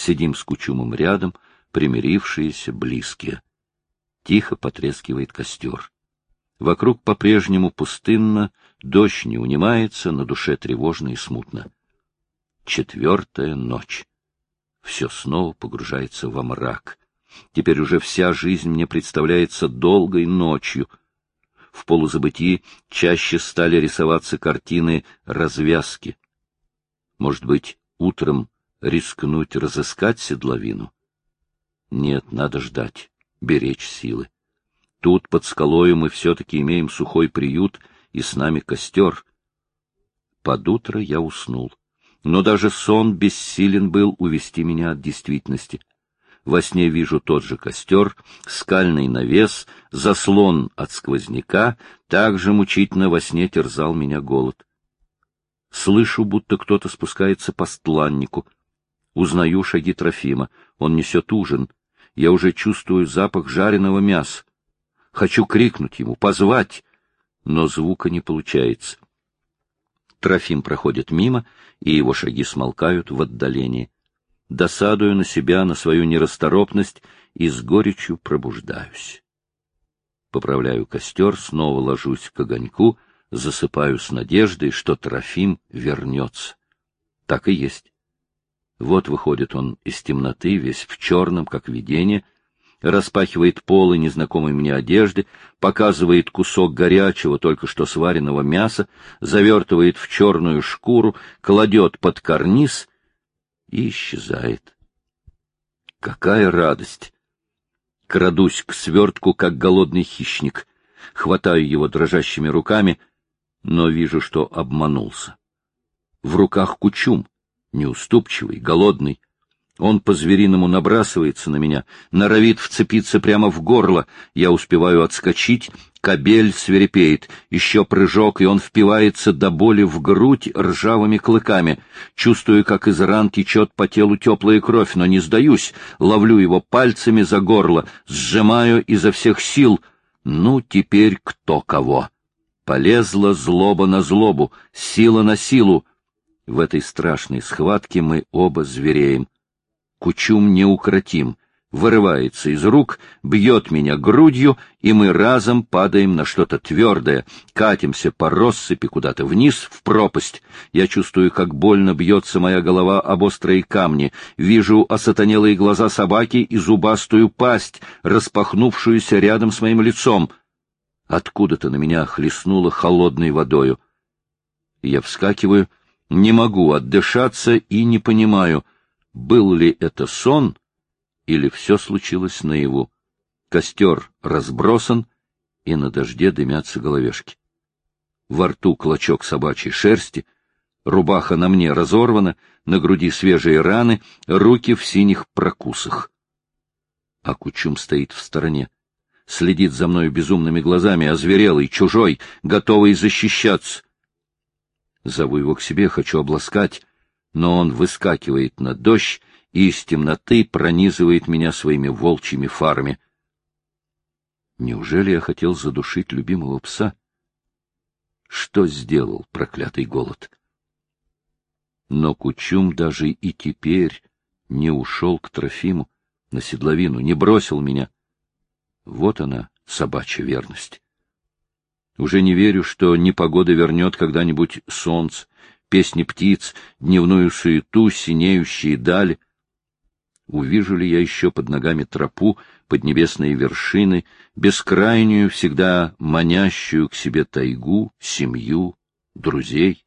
Сидим с Кучумом рядом, примирившиеся, близкие. Тихо потрескивает костер. Вокруг по-прежнему пустынно, дождь не унимается, на душе тревожно и смутно. Четвертая ночь. Все снова погружается во мрак. Теперь уже вся жизнь мне представляется долгой ночью. В полузабытии чаще стали рисоваться картины развязки. Может быть, утром рискнуть разыскать седловину? Нет, надо ждать, беречь силы. Тут, под скалою, мы все-таки имеем сухой приют, и с нами костер. Под утро я уснул. Но даже сон бессилен был увести меня от действительности. Во сне вижу тот же костер, скальный навес, заслон от сквозняка, также мучительно во сне терзал меня голод. Слышу, будто кто-то спускается по стланнику. Узнаю шаги Трофима. Он несет ужин. Я уже чувствую запах жареного мяса. Хочу крикнуть ему, позвать, но звука не получается. Трофим проходит мимо, и его шаги смолкают в отдалении. Досадую на себя, на свою нерасторопность, и с горечью пробуждаюсь. Поправляю костер, снова ложусь к огоньку, засыпаю с надеждой, что Трофим вернется. Так и есть. Вот выходит он из темноты, весь в черном, как видение, распахивает полы незнакомой мне одежды, показывает кусок горячего, только что сваренного мяса, завертывает в черную шкуру, кладет под карниз и исчезает. Какая радость! Крадусь к свертку, как голодный хищник, хватаю его дрожащими руками, но вижу, что обманулся. В руках кучум, неуступчивый, голодный, он по-звериному набрасывается на меня, норовит вцепиться прямо в горло. Я успеваю отскочить, кобель свирепеет. Еще прыжок, и он впивается до боли в грудь ржавыми клыками. Чувствую, как из ран течет по телу теплая кровь, но не сдаюсь. Ловлю его пальцами за горло, сжимаю изо всех сил. Ну, теперь кто кого. Полезла злоба на злобу, сила на силу. В этой страшной схватке мы оба звереем. Кучум неукротим, вырывается из рук, бьет меня грудью, и мы разом падаем на что-то твердое, катимся по россыпи куда-то вниз, в пропасть. Я чувствую, как больно бьется моя голова об острые камни, вижу осатанелые глаза собаки и зубастую пасть, распахнувшуюся рядом с моим лицом. Откуда-то на меня хлестнуло холодной водою. Я вскакиваю, не могу отдышаться и не понимаю — был ли это сон или все случилось наяву. Костер разбросан, и на дожде дымятся головешки. Во рту клочок собачьей шерсти, рубаха на мне разорвана, на груди свежие раны, руки в синих прокусах. А Кучум стоит в стороне, следит за мною безумными глазами, озверелый, чужой, готовый защищаться. Зову его к себе, хочу обласкать, но он выскакивает на дождь и из темноты пронизывает меня своими волчьими фарами. Неужели я хотел задушить любимого пса? Что сделал проклятый голод? Но Кучум даже и теперь не ушел к Трофиму на седловину, не бросил меня. Вот она, собачья верность. Уже не верю, что непогода вернет когда-нибудь солнце, песни птиц, дневную суету, синеющие дали. Увижу ли я еще под ногами тропу, под небесные вершины, бескрайнюю, всегда манящую к себе тайгу, семью, друзей?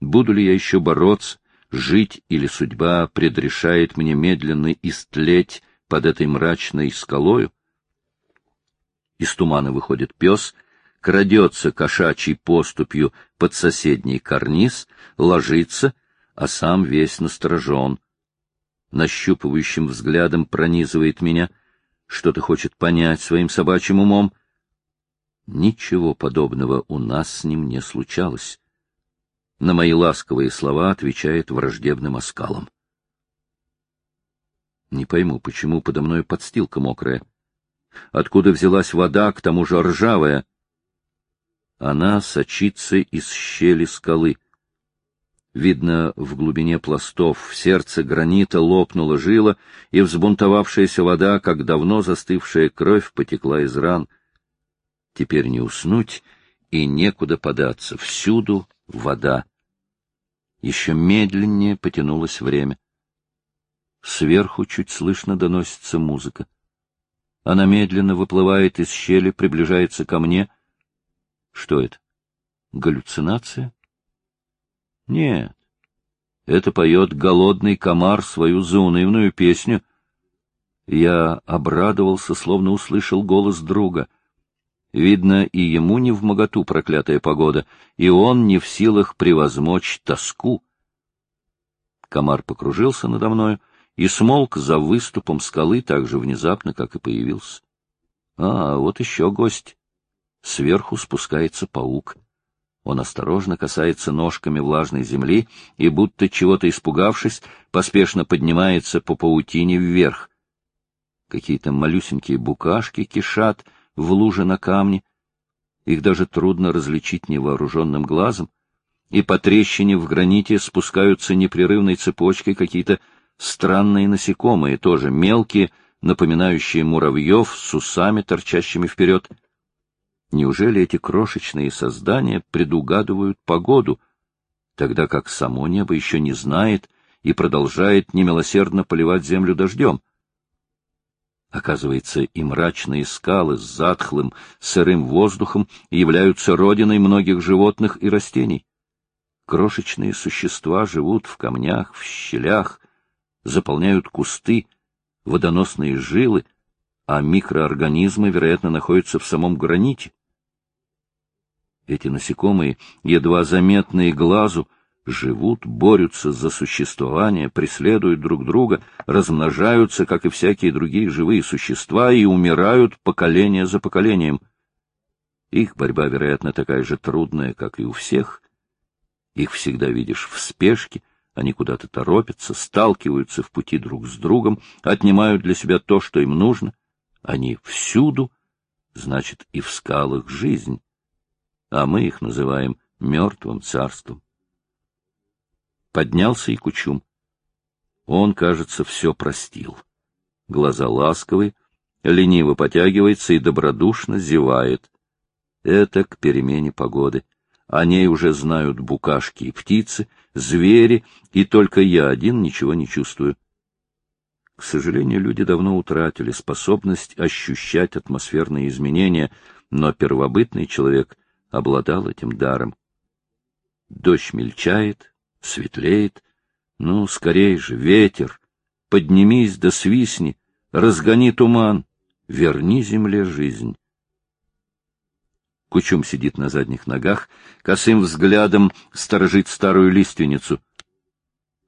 Буду ли я еще бороться, жить или судьба предрешает мне медленно истлеть под этой мрачной скалою? Из тумана выходит пес, крадется кошачьей поступью под соседний карниз, ложится, а сам весь насторожен. Нащупывающим взглядом пронизывает меня, что-то хочет понять своим собачьим умом. Ничего подобного у нас с ним не случалось. На мои ласковые слова отвечает враждебным оскалом. Не пойму, почему подо мной подстилка мокрая. Откуда взялась вода, к тому же ржавая? Она сочится из щели скалы. Видно, в глубине пластов в сердце гранита лопнула жила, и взбунтовавшаяся вода, как давно застывшая кровь, потекла из ран. Теперь не уснуть и некуда податься, всюду вода. Еще медленнее потянулось время. Сверху чуть слышно доносится музыка. Она медленно выплывает из щели, приближается ко мне. Что это? Галлюцинация? Нет. Это поет голодный комар свою заунывную песню. Я обрадовался, словно услышал голос друга. Видно, и ему не в моготу проклятая погода, и он не в силах превозмочь тоску. Комар покружился надо мною и смолк за выступом скалы так же внезапно, как и появился. А, вот еще гость. Сверху спускается паук. Он осторожно касается ножками влажной земли и, будто чего-то испугавшись, поспешно поднимается по паутине вверх. Какие-то малюсенькие букашки кишат в луже на камне. Их даже трудно различить невооруженным глазом. И по трещине в граните спускаются непрерывной цепочкой какие-то странные насекомые, тоже мелкие, напоминающие муравьев с усами, торчащими вперед — Неужели эти крошечные создания предугадывают погоду, тогда как само небо еще не знает и продолжает немилосердно поливать землю дождем? Оказывается, и мрачные скалы с затхлым, сырым воздухом являются родиной многих животных и растений. Крошечные существа живут в камнях, в щелях, заполняют кусты, водоносные жилы, а микроорганизмы, вероятно, находятся в самом граните. Эти насекомые, едва заметные глазу, живут, борются за существование, преследуют друг друга, размножаются, как и всякие другие живые существа, и умирают поколение за поколением. Их борьба, вероятно, такая же трудная, как и у всех. Их всегда видишь в спешке, они куда-то торопятся, сталкиваются в пути друг с другом, отнимают для себя то, что им нужно. Они всюду, значит, и в скалах жизнь а мы их называем мертвым царством. Поднялся и Кучум. Он, кажется, все простил. Глаза ласковые, лениво потягивается и добродушно зевает. Это к перемене погоды. О ней уже знают букашки и птицы, звери, и только я один ничего не чувствую. К сожалению, люди давно утратили способность ощущать атмосферные изменения, но первобытный человек обладал этим даром. Дождь мельчает, светлеет. Ну, скорей же, ветер, поднимись да свистни, разгони туман, верни земле жизнь. Кучум сидит на задних ногах, косым взглядом сторожит старую лиственницу.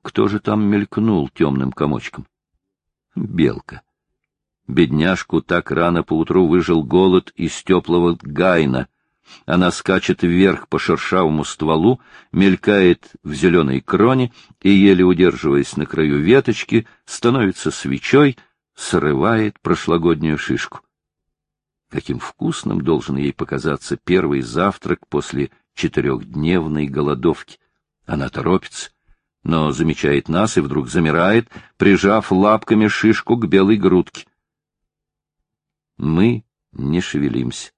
Кто же там мелькнул темным комочком? Белка. Бедняжку так рано поутру выжил голод из теплого гайна — она скачет вверх по шершавому стволу, мелькает в зеленой кроне и, еле удерживаясь на краю веточки, становится свечой, срывает прошлогоднюю шишку. Каким вкусным должен ей показаться первый завтрак после четырехдневной голодовки. Она торопится, но замечает нас и вдруг замирает, прижав лапками шишку к белой грудке. Мы не шевелимся.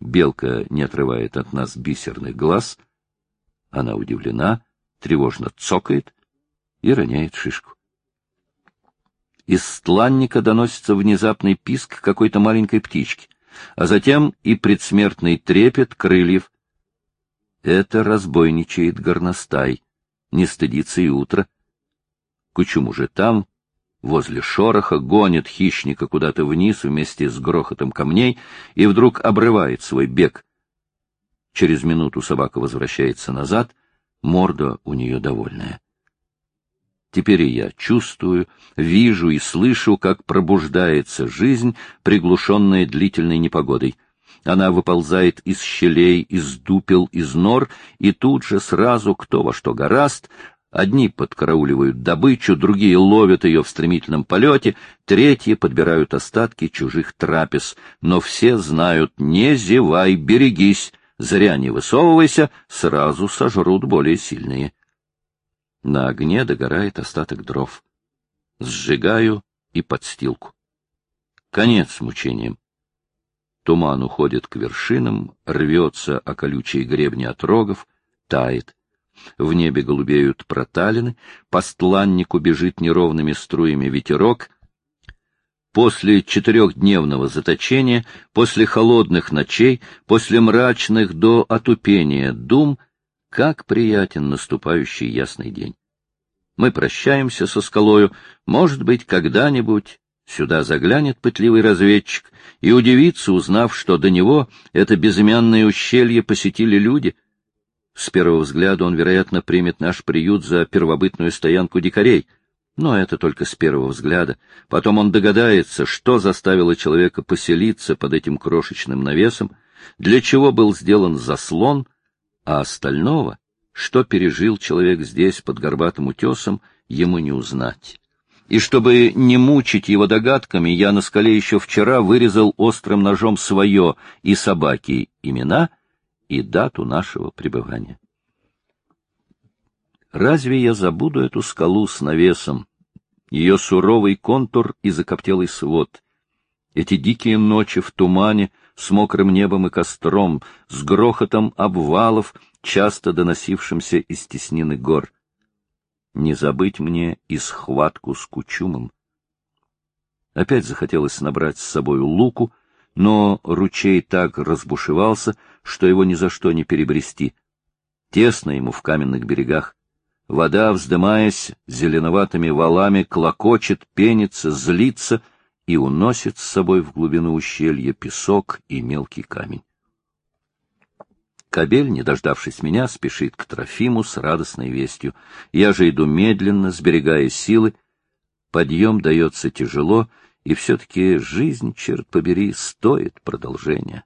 Белка не отрывает от нас бисерных глаз. Она удивлена, тревожно цокает и роняет шишку. Из стланника доносится внезапный писк какой-то маленькой птички, а затем и предсмертный трепет крыльев. Это разбойничает горностай, не стыдится и утро. Кучум уже там, возле шороха, гонит хищника куда-то вниз вместе с грохотом камней и вдруг обрывает свой бег. Через минуту собака возвращается назад, морда у нее довольная. Теперь я чувствую, вижу и слышу, как пробуждается жизнь, приглушенная длительной непогодой. Она выползает из щелей, из дупел, из нор, и тут же сразу кто во что гораст, Одни подкарауливают добычу, другие ловят ее в стремительном полете, третьи подбирают остатки чужих трапез. Но все знают «не зевай, берегись, зря не высовывайся, сразу сожрут более сильные». На огне догорает остаток дров. Сжигаю и подстилку. Конец мучениям. Туман уходит к вершинам, рвется о колючие гребни отрогов, тает. В небе голубеют проталины, по стланнику бежит неровными струями ветерок. После четырехдневного заточения, после холодных ночей, после мрачных до отупения дум, как приятен наступающий ясный день. Мы прощаемся со скалою, может быть, когда-нибудь сюда заглянет пытливый разведчик и удивится, узнав, что до него это безымянное ущелье посетили люди — с первого взгляда он, вероятно, примет наш приют за первобытную стоянку дикарей. Но это только с первого взгляда. Потом он догадается, что заставило человека поселиться под этим крошечным навесом, для чего был сделан заслон, а остального, что пережил человек здесь под горбатым утесом, ему не узнать. И чтобы не мучить его догадками, я на скале еще вчера вырезал острым ножом свое и собаки имена — и дату нашего пребывания. Разве я забуду эту скалу с навесом, ее суровый контур и закоптелый свод, эти дикие ночи в тумане с мокрым небом и костром, с грохотом обвалов, часто доносившимся из теснины гор? Не забыть мне и схватку с Кучумом. Опять захотелось набрать с собою луку, но ручей так разбушевался, что его ни за что не перебрести. Тесно ему в каменных берегах. Вода, вздымаясь зеленоватыми валами, клокочет, пенится, злится и уносит с собой в глубину ущелья песок и мелкий камень. Кобель, не дождавшись меня, спешит к Трофиму с радостной вестью. Я же иду медленно, сберегая силы. Подъем дается тяжело, и все-таки жизнь, черт побери, стоит продолжения.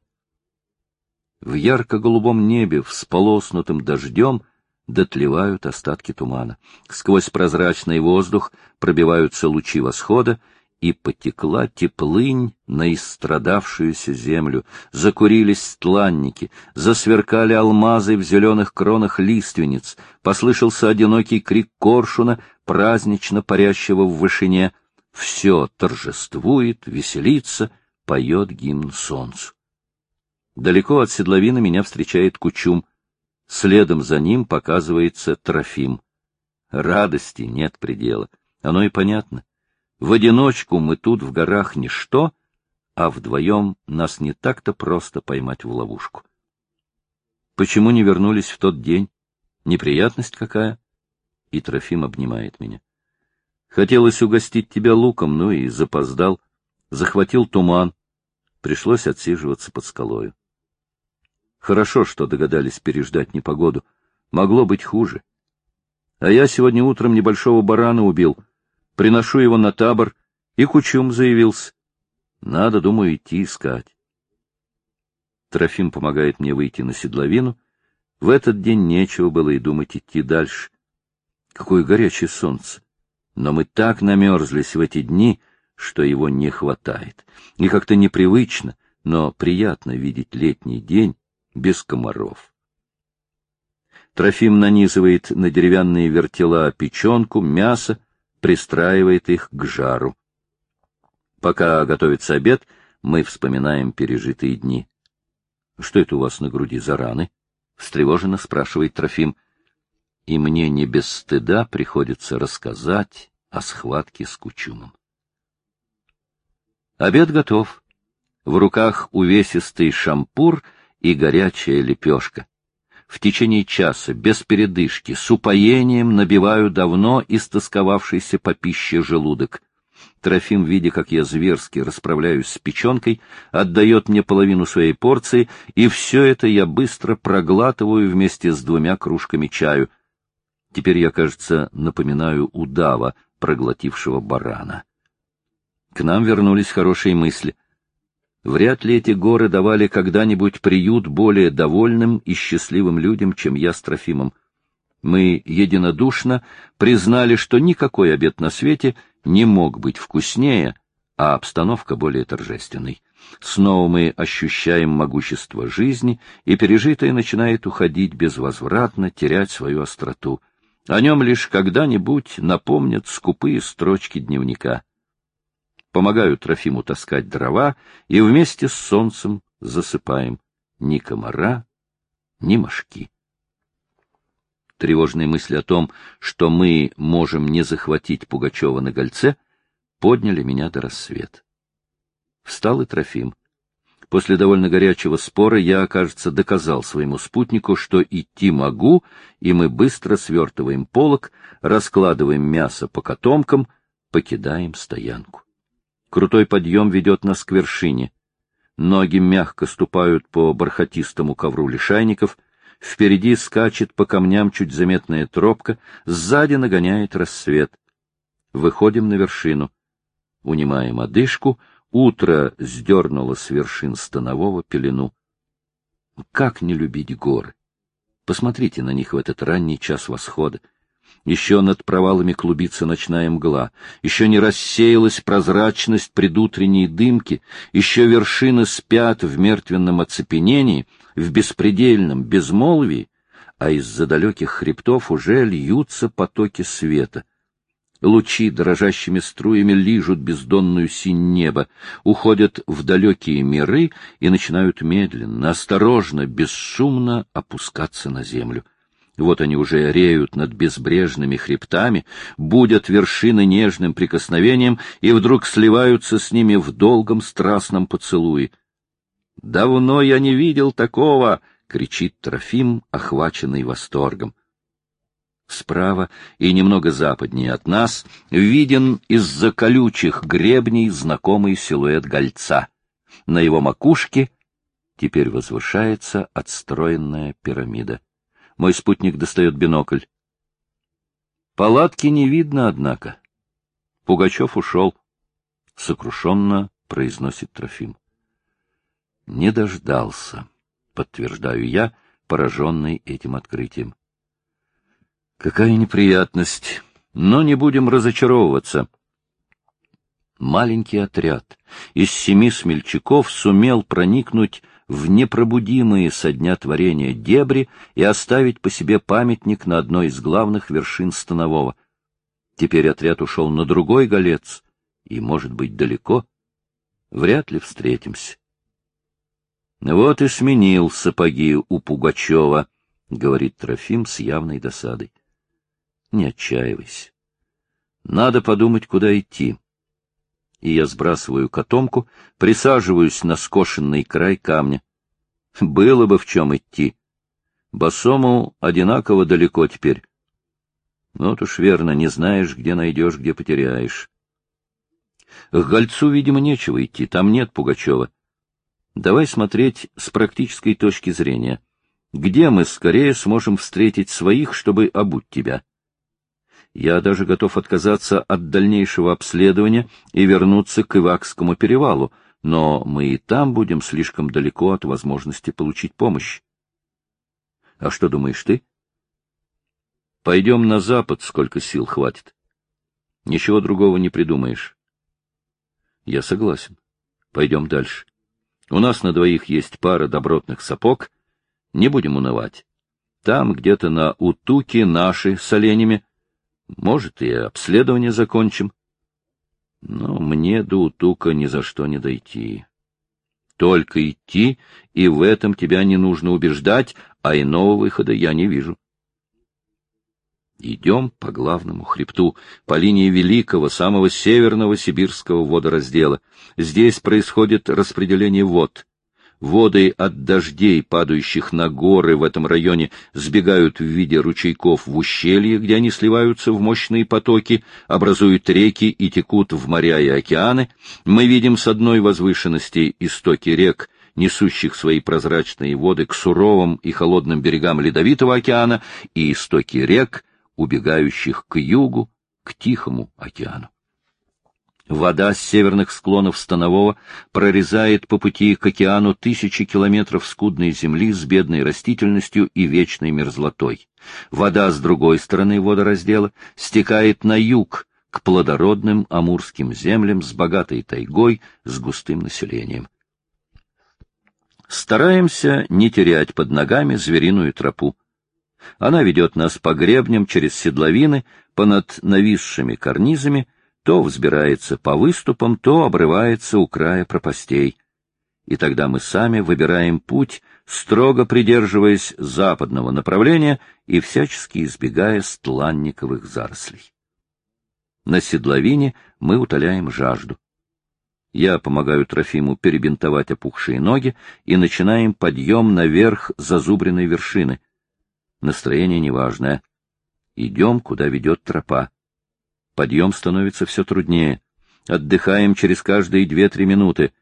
В ярко-голубом небе, всполоснутым дождем, дотлевают остатки тумана. Сквозь прозрачный воздух пробиваются лучи восхода, и потекла теплынь на истрадавшуюся землю. Закурились стланники, засверкали алмазы в зеленых кронах лиственниц, послышался одинокий крик коршуна, празднично парящего в вышине — все торжествует, веселится, поет гимн солнцу. Далеко от седловины меня встречает Кучум. Следом за ним показывается Трофим. Радости нет предела. Оно и понятно. В одиночку мы тут в горах ничто, а вдвоем нас не так-то просто поймать в ловушку. Почему не вернулись в тот день? Неприятность какая? И Трофим обнимает меня. Хотелось угостить тебя луком, ну и запоздал. Захватил туман. Пришлось отсиживаться под скалою. Хорошо, что догадались переждать непогоду. Могло быть хуже. А я сегодня утром небольшого барана убил. Приношу его на табор, и Кучум заявился. Надо, думаю, идти искать. Трофим помогает мне выйти на седловину. В этот день нечего было и думать идти дальше. Какое горячее солнце! Но мы так намерзлись в эти дни, что его не хватает. И как-то непривычно, но приятно видеть летний день без комаров. Трофим нанизывает на деревянные вертела печенку, мясо, пристраивает их к жару. Пока готовится обед, мы вспоминаем пережитые дни. — Что это у вас на груди за раны? — встревоженно спрашивает Трофим и мне не без стыда приходится рассказать о схватке с Кучумом. Обед готов. В руках увесистый шампур и горячая лепешка. В течение часа, без передышки, с упоением набиваю давно истосковавшийся по пище желудок. Трофим, видя, как я зверски расправляюсь с печенкой, отдает мне половину своей порции, и все это я быстро проглатываю вместе с двумя кружками чаю — Теперь я, кажется, напоминаю удава, проглотившего барана. К нам вернулись хорошие мысли. Вряд ли эти горы давали когда-нибудь приют более довольным и счастливым людям, чем я с Трофимом. Мы единодушно признали, что никакой обед на свете не мог быть вкуснее, а обстановка более торжественной. Снова мы ощущаем могущество жизни, и пережитое начинает уходить безвозвратно, терять свою остроту — О нем лишь когда-нибудь напомнят скупые строчки дневника. Помогаю Трофиму таскать дрова и вместе с солнцем засыпаем. Ни комара, ни мошки. Тревожные мысли о том, что мы можем не захватить Пугачева на гольце, подняли меня до рассвета. Встал и Трофим. После довольно горячего спора я, кажется, доказал своему спутнику, что идти могу, и мы быстро свертываем полок, раскладываем мясо по котомкам, покидаем стоянку. Крутой подъем ведет нас к вершине. Ноги мягко ступают по бархатистому ковру лишайников, впереди скачет по камням чуть заметная тропка, сзади нагоняет рассвет. Выходим на вершину. Унимаем одышку — Утро сдернуло с вершин станового пелену. Как не любить горы? Посмотрите на них в этот ранний час восхода. Еще над провалами клубится ночная мгла, еще не рассеялась прозрачность предутренней дымки, еще вершины спят в мертвенном оцепенении, в беспредельном безмолвии, а из-за далеких хребтов уже льются потоки света — Лучи дрожащими струями лижут бездонную синь неба, уходят в далекие миры и начинают медленно, осторожно, бесшумно опускаться на землю. Вот они уже реют над безбрежными хребтами, будят вершины нежным прикосновением и вдруг сливаются с ними в долгом страстном поцелуе. «Давно я не видел такого!» — кричит Трофим, охваченный восторгом. Справа и немного западнее от нас виден из-за колючих гребней знакомый силуэт гольца. На его макушке теперь возвышается отстроенная пирамида. Мой спутник достает бинокль. Палатки не видно, однако. Пугачев ушел. Сокрушенно произносит Трофим. Не дождался, подтверждаю я, пораженный этим открытием. Какая неприятность, но не будем разочаровываться. Маленький отряд из семи смельчаков сумел проникнуть в непробудимые со дня творения дебри и оставить по себе памятник на одной из главных вершин Станового. Теперь отряд ушел на другой голец, и, может быть, далеко. Вряд ли встретимся. Вот и сменил сапоги у Пугачева, — говорит Трофим с явной досадой. Не отчаивайся. Надо подумать, куда идти. И я сбрасываю котомку, присаживаюсь на скошенный край камня. Было бы в чем идти. Босому одинаково далеко теперь. Вот уж верно, не знаешь, где найдешь, где потеряешь. К Гольцу, видимо, нечего идти, там нет Пугачева. Давай смотреть с практической точки зрения. Где мы скорее сможем встретить своих, чтобы обуть тебя? Я даже готов отказаться от дальнейшего обследования и вернуться к Ивакскому перевалу, но мы и там будем слишком далеко от возможности получить помощь. А что думаешь ты? Пойдем на запад, сколько сил хватит. Ничего другого не придумаешь. Я согласен. Пойдем дальше. У нас на двоих есть пара добротных сапог. Не будем унывать. Там где-то на Утуке наши с оленями может, и обследование закончим. Но мне до Утука ни за что не дойти. Только идти, и в этом тебя не нужно убеждать, а иного выхода я не вижу. Идем по главному хребту, по линии великого, самого северного сибирского водораздела. Здесь происходит распределение вод. Воды от дождей, падающих на горы в этом районе, сбегают в виде ручейков в ущелье, где они сливаются в мощные потоки, образуют реки и текут в моря и океаны. Мы видим с одной возвышенности истоки рек, несущих свои прозрачные воды к суровым и холодным берегам Ледовитого океана, и истоки рек, убегающих к югу, к Тихому океану. Вода с северных склонов Станового прорезает по пути к океану тысячи километров скудной земли с бедной растительностью и вечной мерзлотой. Вода с другой стороны водораздела стекает на юг, к плодородным амурским землям с богатой тайгой, с густым населением. Стараемся не терять под ногами звериную тропу. Она ведет нас по гребням через седловины, понад нависшими карнизами, то взбирается по выступам, то обрывается у края пропастей. И тогда мы сами выбираем путь, строго придерживаясь западного направления и всячески избегая стланниковых зарослей. На седловине мы утоляем жажду. Я помогаю Трофиму перебинтовать опухшие ноги и начинаем подъем наверх зазубренной вершины. Настроение неважное. Идем, куда ведет тропа. Подъем становится все труднее. Отдыхаем через каждые две-три минуты.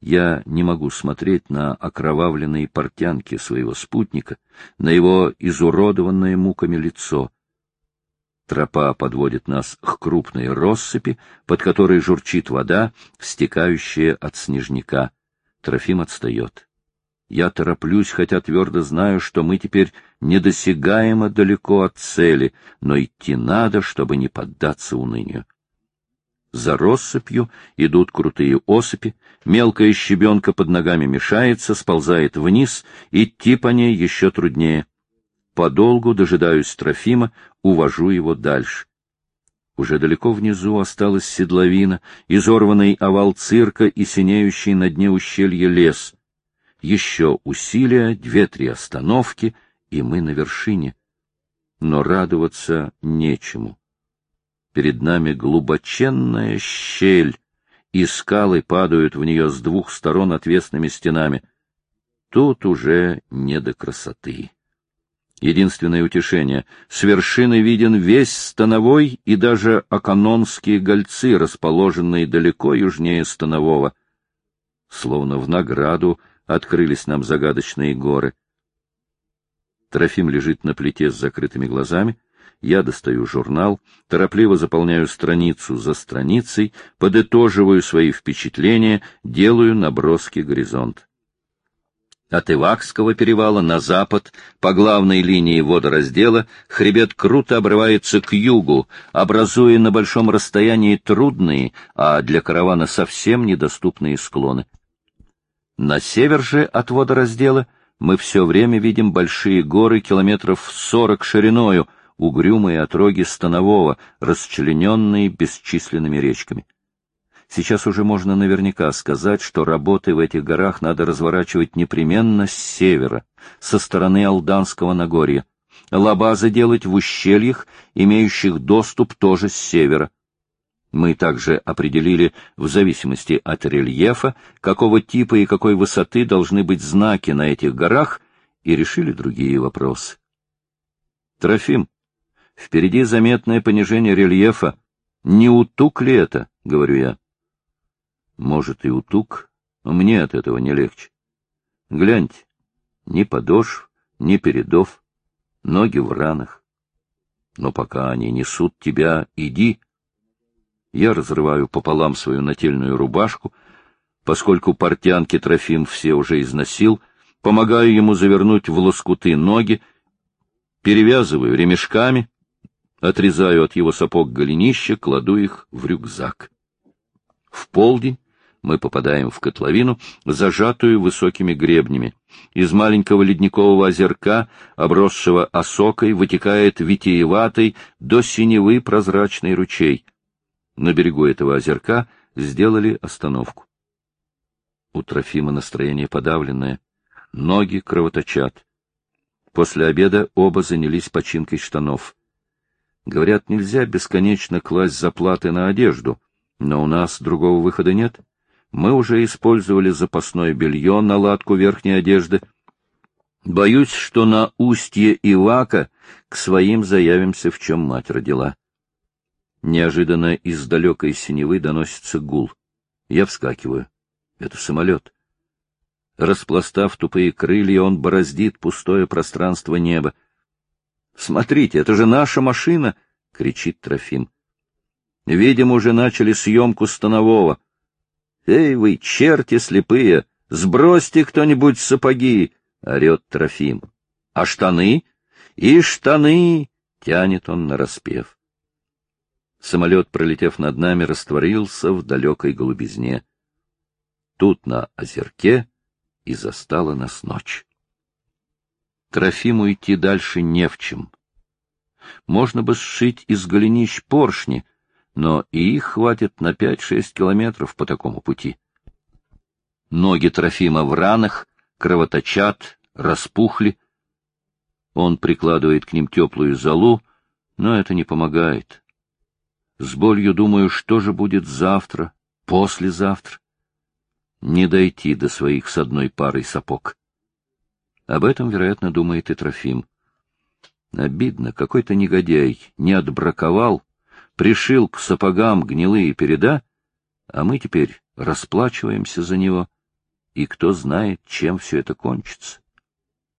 Я не могу смотреть на окровавленные портянки своего спутника, на его изуродованное муками лицо. Тропа подводит нас к крупной россыпи, под которой журчит вода, стекающая от снежника. Трофим отстает. Я тороплюсь, хотя твердо знаю, что мы теперь недосягаемо далеко от цели, но идти надо, чтобы не поддаться унынию. За россыпью идут крутые осыпи, мелкая щебенка под ногами мешается, сползает вниз, идти по ней еще труднее подолгу дожидаюсь Трофима, увожу его дальше. Уже далеко внизу осталась седловина, изорванный овал цирка и синеющий на дне ущелья лес. Еще усилия, две-три остановки, и мы на вершине. Но радоваться нечему. Перед нами глубоченная щель, и скалы падают в нее с двух сторон отвесными стенами. Тут уже не до красоты. Единственное утешение — с вершины виден весь Становой и даже Аканонские гольцы, расположенные далеко южнее Станового. Словно в награду открылись нам загадочные горы. Трофим лежит на плите с закрытыми глазами. Я достаю журнал, торопливо заполняю страницу за страницей, подытоживаю свои впечатления, делаю наброски горизонта. От Ивакского перевала на запад, по главной линии водораздела, хребет круто обрывается к югу, образуя на большом расстоянии трудные, а для каравана совсем недоступные склоны. На север же от водораздела мы все время видим большие горы километров сорок шириною, угрюмые отроги Станового, расчлененные бесчисленными речками. Сейчас уже можно наверняка сказать, что работы в этих горах надо разворачивать непременно с севера, со стороны Алданского Нагорья. Лабазы делать в ущельях, имеющих доступ тоже с севера. Мы также определили, в зависимости от рельефа, какого типа и какой высоты должны быть знаки на этих горах, и решили другие вопросы. Трофим, впереди заметное понижение рельефа. Не утук ли это, — говорю я. Может, и утук, мне от этого не легче. Гляньте, ни подошв, ни передов, ноги в ранах. Но пока они несут тебя, иди. Я разрываю пополам свою нательную рубашку, поскольку портянки Трофим все уже износил, помогаю ему завернуть в лоскуты ноги, перевязываю ремешками, отрезаю от его сапог голенища, кладу их в рюкзак. В полдень мы попадаем в котловину, зажатую высокими гребнями. Из маленького ледникового озерка, обросшего осокой, вытекает витиеватый до синевы прозрачный ручей. На берегу этого озерка сделали остановку. У Трофима настроение подавленное, ноги кровоточат. После обеда оба занялись починкой штанов. Говорят, нельзя бесконечно класть заплаты на одежду, но у нас другого выхода нет. Мы уже использовали запасное белье, наладку верхней одежды. Боюсь, что на устье Ивака к своим заявимся, в чем мать родила. Неожиданно из далекой синевы доносится гул. Я вскакиваю. Это самолет. Распластав тупые крылья, он бороздит пустое пространство неба. — Смотрите, это же наша машина! — кричит Трофим. — Видимо, уже начали съемку станового. Эй вы, черти слепые, сбросьте кто-нибудь сапоги, — орет Трофим. А штаны? И штаны! — тянет он на распев. Самолет, пролетев над нами, растворился в далекой голубизне. Тут на озерке и застала нас ночь. Трофиму идти дальше не в чем. Можно бы сшить из голенищ поршни, но и их хватит на пять-шесть километров по такому пути. Ноги Трофима в ранах, кровоточат, распухли. Он прикладывает к ним теплую золу, но это не помогает. С болью думаю, что же будет завтра, послезавтра. Не дойти до своих с одной парой сапог. Об этом, вероятно, думает и Трофим. Обидно, какой-то негодяй не отбраковал, пришил к сапогам гнилые переда, а мы теперь расплачиваемся за него, и кто знает, чем все это кончится.